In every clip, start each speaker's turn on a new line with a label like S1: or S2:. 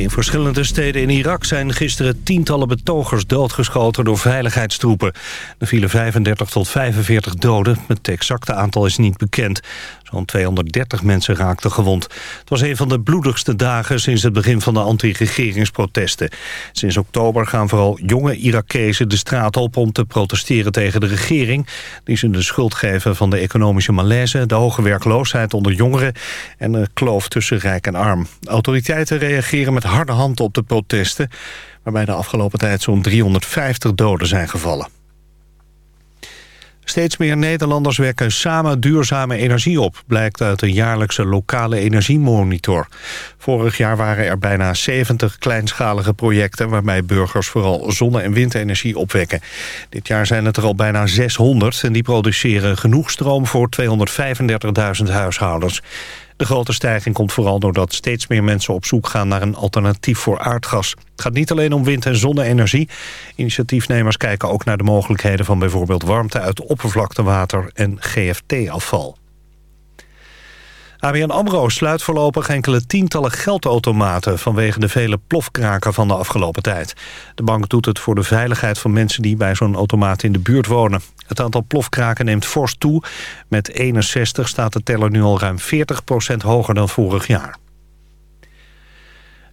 S1: In verschillende steden in Irak zijn gisteren tientallen betogers doodgeschoten door veiligheidstroepen. Er vielen 35 tot 45 doden, het exacte aantal is niet bekend. Zo'n 230 mensen raakten gewond. Het was een van de bloedigste dagen sinds het begin van de anti-regeringsprotesten. Sinds oktober gaan vooral jonge Irakezen de straat op om te protesteren tegen de regering... die ze de schuld geven van de economische malaise, de hoge werkloosheid onder jongeren... en de kloof tussen rijk en arm. Autoriteiten reageren met harde hand op de protesten... waarbij de afgelopen tijd zo'n 350 doden zijn gevallen. Steeds meer Nederlanders wekken samen duurzame energie op... blijkt uit een jaarlijkse lokale energiemonitor. Vorig jaar waren er bijna 70 kleinschalige projecten... waarbij burgers vooral zonne- en windenergie opwekken. Dit jaar zijn het er al bijna 600... en die produceren genoeg stroom voor 235.000 huishoudens. De grote stijging komt vooral doordat steeds meer mensen op zoek gaan naar een alternatief voor aardgas. Het gaat niet alleen om wind- en zonne-energie. Initiatiefnemers kijken ook naar de mogelijkheden van bijvoorbeeld warmte uit oppervlaktewater en GFT-afval. ABN AMRO sluit voorlopig enkele tientallen geldautomaten... vanwege de vele plofkraken van de afgelopen tijd. De bank doet het voor de veiligheid van mensen die bij zo'n automaat in de buurt wonen. Het aantal plofkraken neemt fors toe. Met 61 staat de teller nu al ruim 40% hoger dan vorig jaar.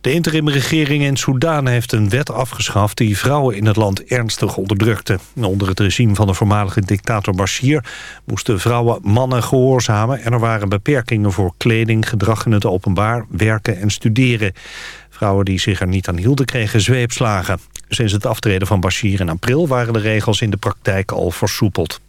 S1: De interimregering in Soedan heeft een wet afgeschaft... die vrouwen in het land ernstig onderdrukte. Onder het regime van de voormalige dictator Bashir... moesten vrouwen mannen gehoorzamen... en er waren beperkingen voor kleding, gedrag in het openbaar... werken en studeren. Vrouwen die zich er niet aan hielden kregen zweepslagen. Sinds het aftreden van Bashir in april... waren de regels in de praktijk al versoepeld.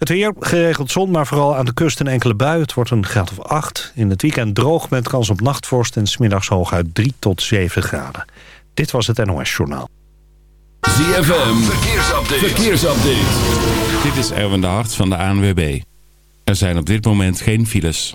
S1: Het weer, geregeld zon, maar vooral aan de kust een enkele bui. Het wordt een graad of 8. In het weekend droog met kans op nachtvorst... en smiddags hooguit 3 tot 7 graden. Dit was het NOS Journaal.
S2: ZFM, verkeersupdate. verkeersupdate.
S3: Dit is Erwin de Hart van de ANWB. Er zijn op dit moment geen files.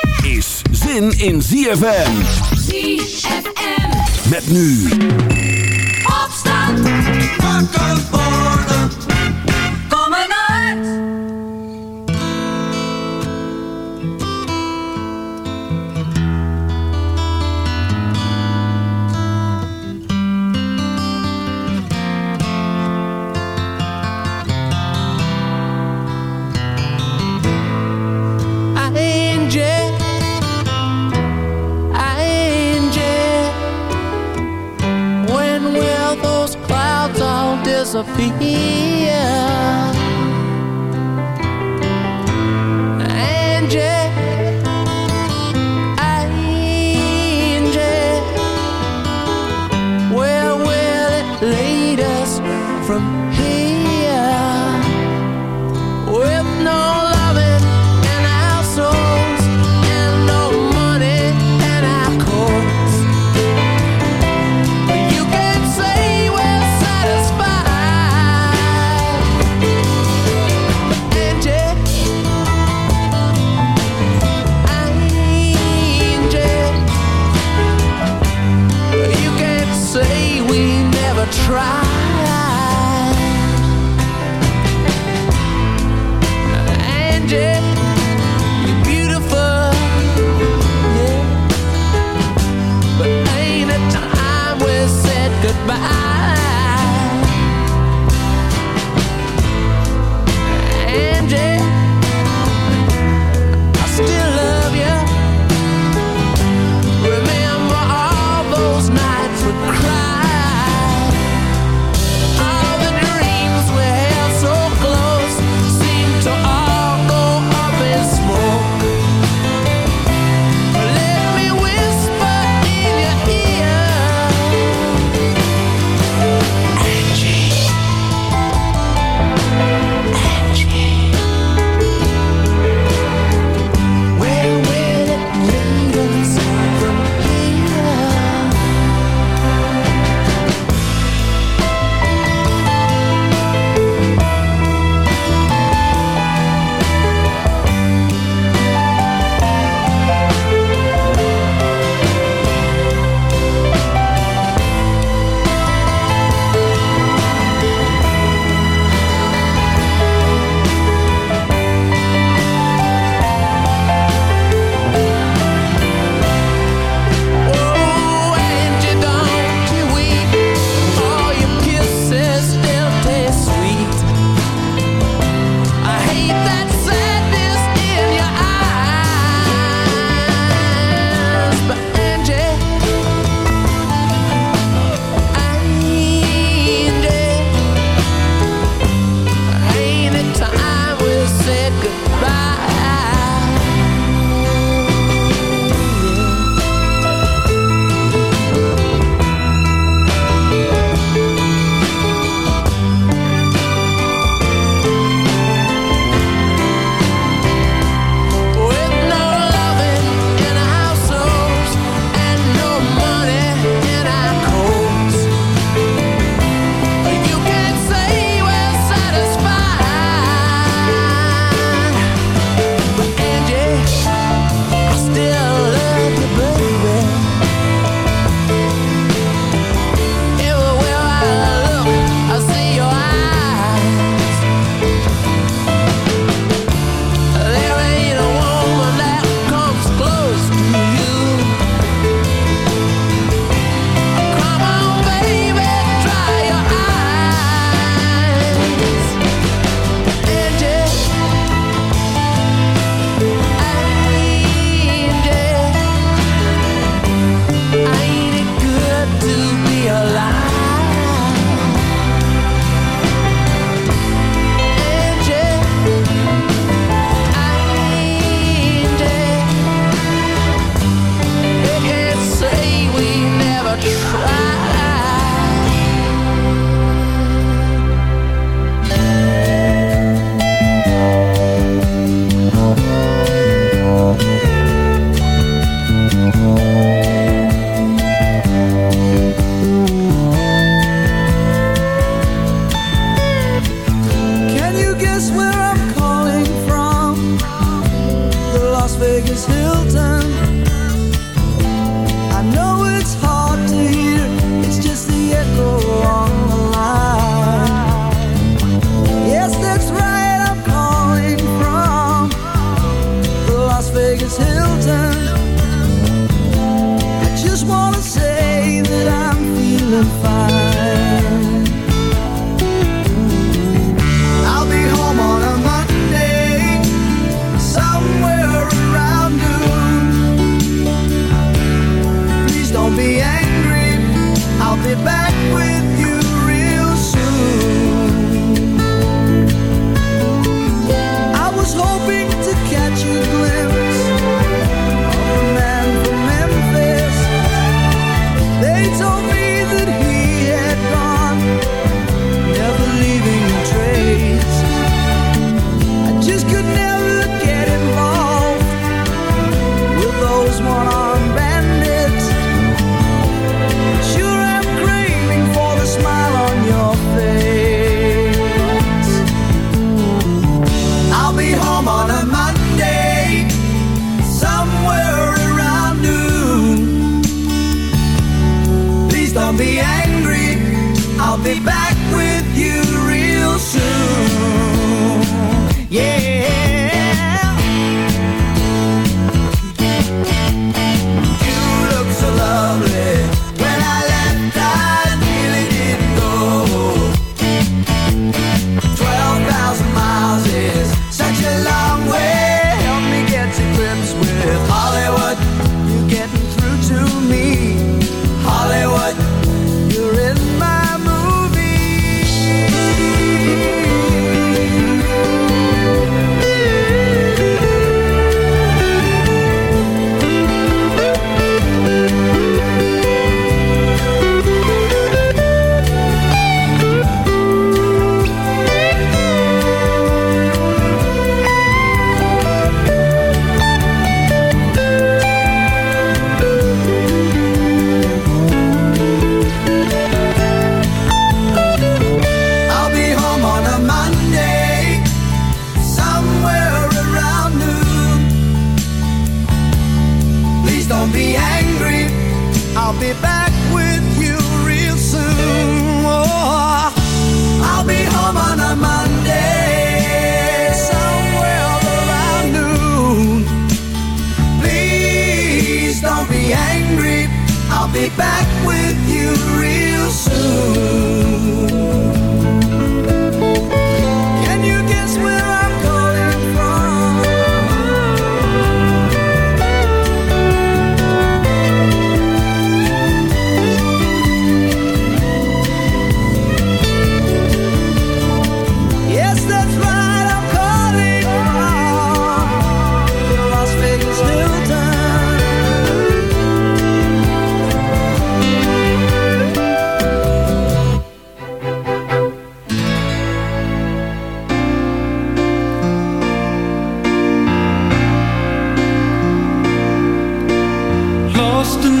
S2: is zin in ZFM.
S4: ZFM.
S2: Met nu.
S4: Opstand. Wakker worden. Kom uit.
S5: Disappear?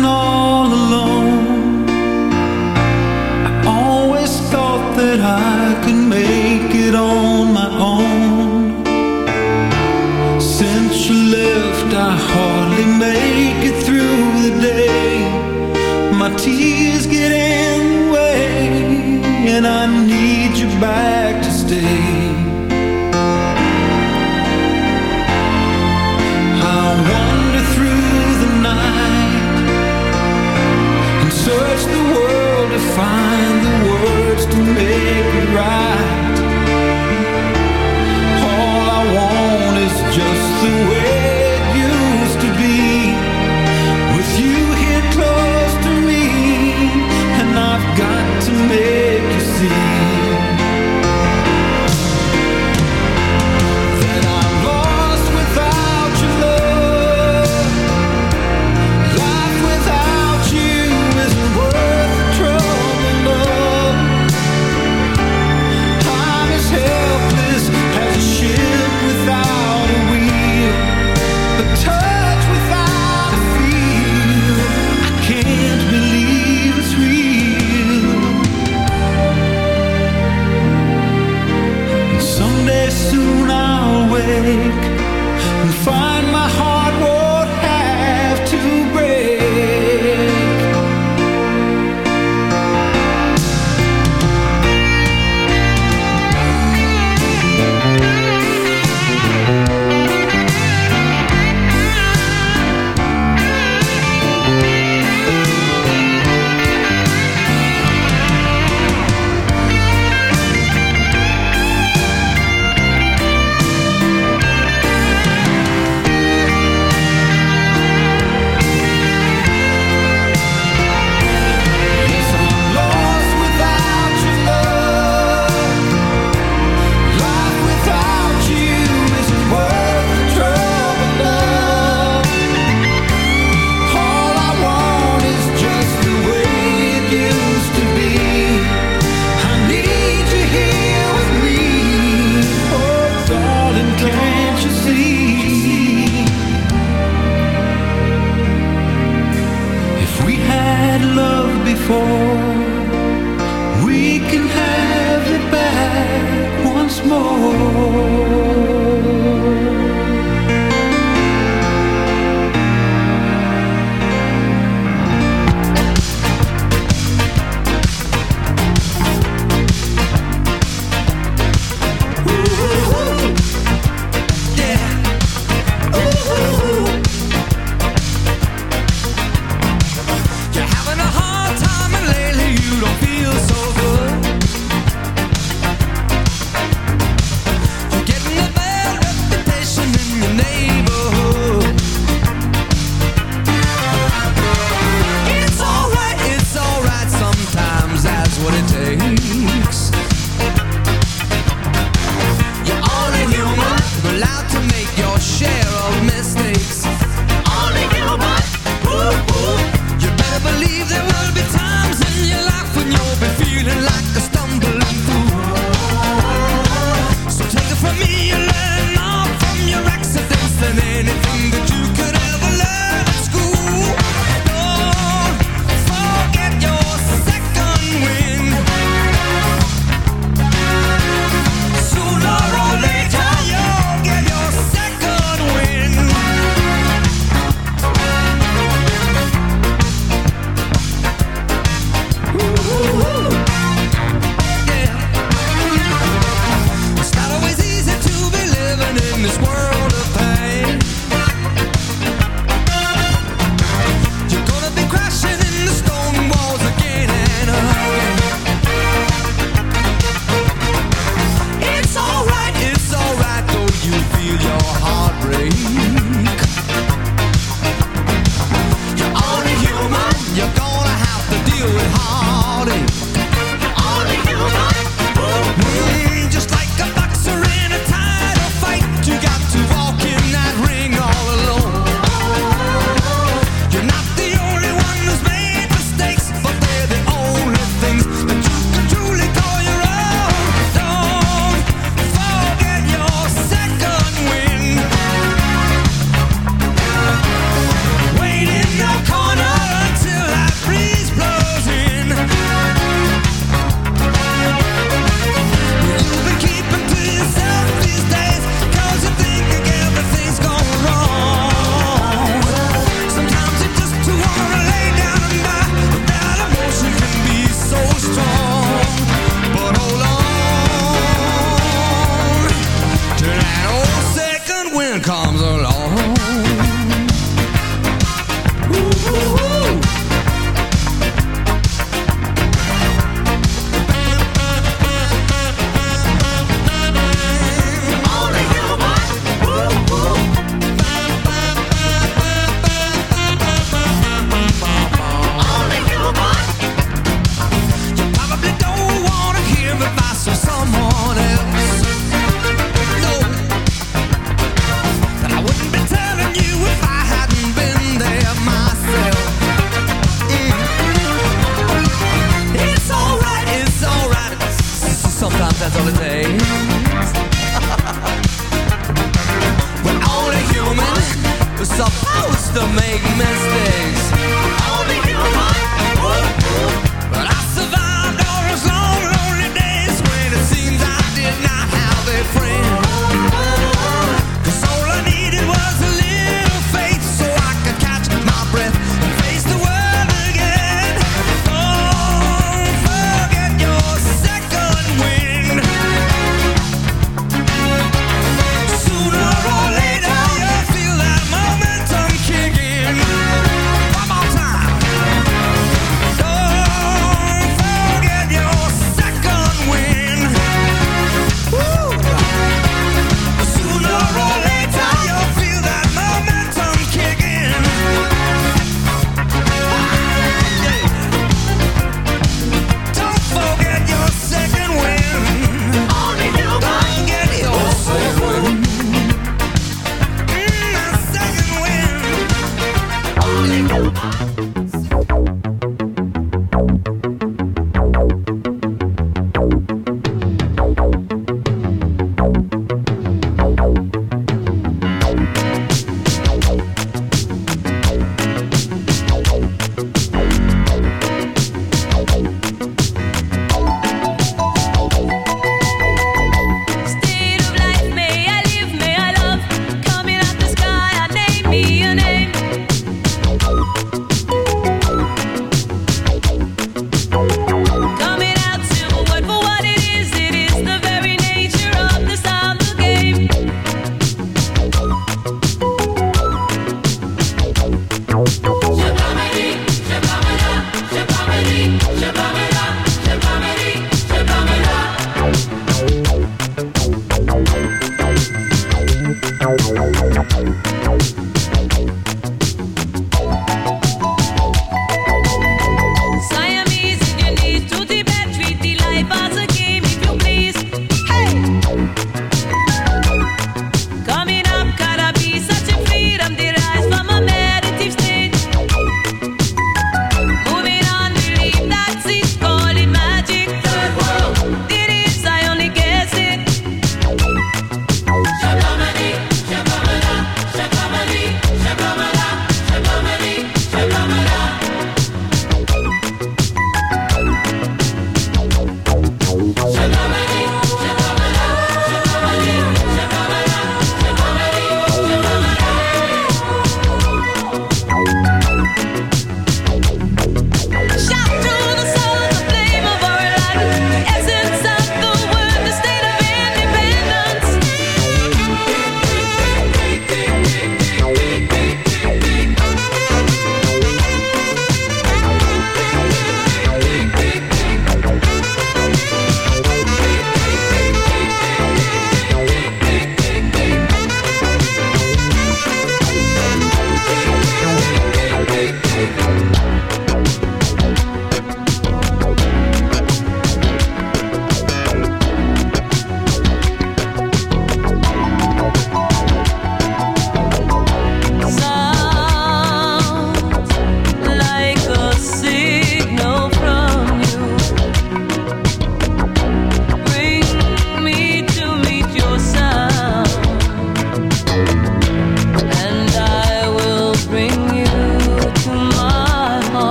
S5: no.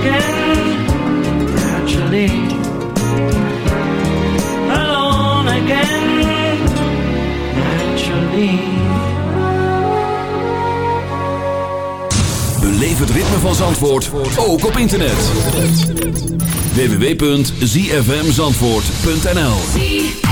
S5: again,
S6: naturally. Alone again, naturally.
S2: Beleef het ritme van Zandvoort ook op internet. www.zfmzandvoort.nl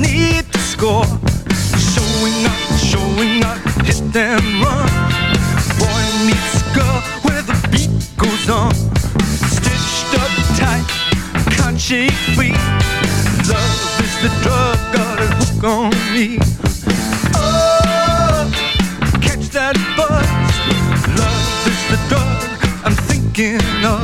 S7: need to score. Showing up, showing up, hit and run. Boy meets girl where the beat goes on. Stitched up tight, can't shake free. Love is the drug, got a hook on me. Oh, catch that buzz. Love is the drug I'm thinking of.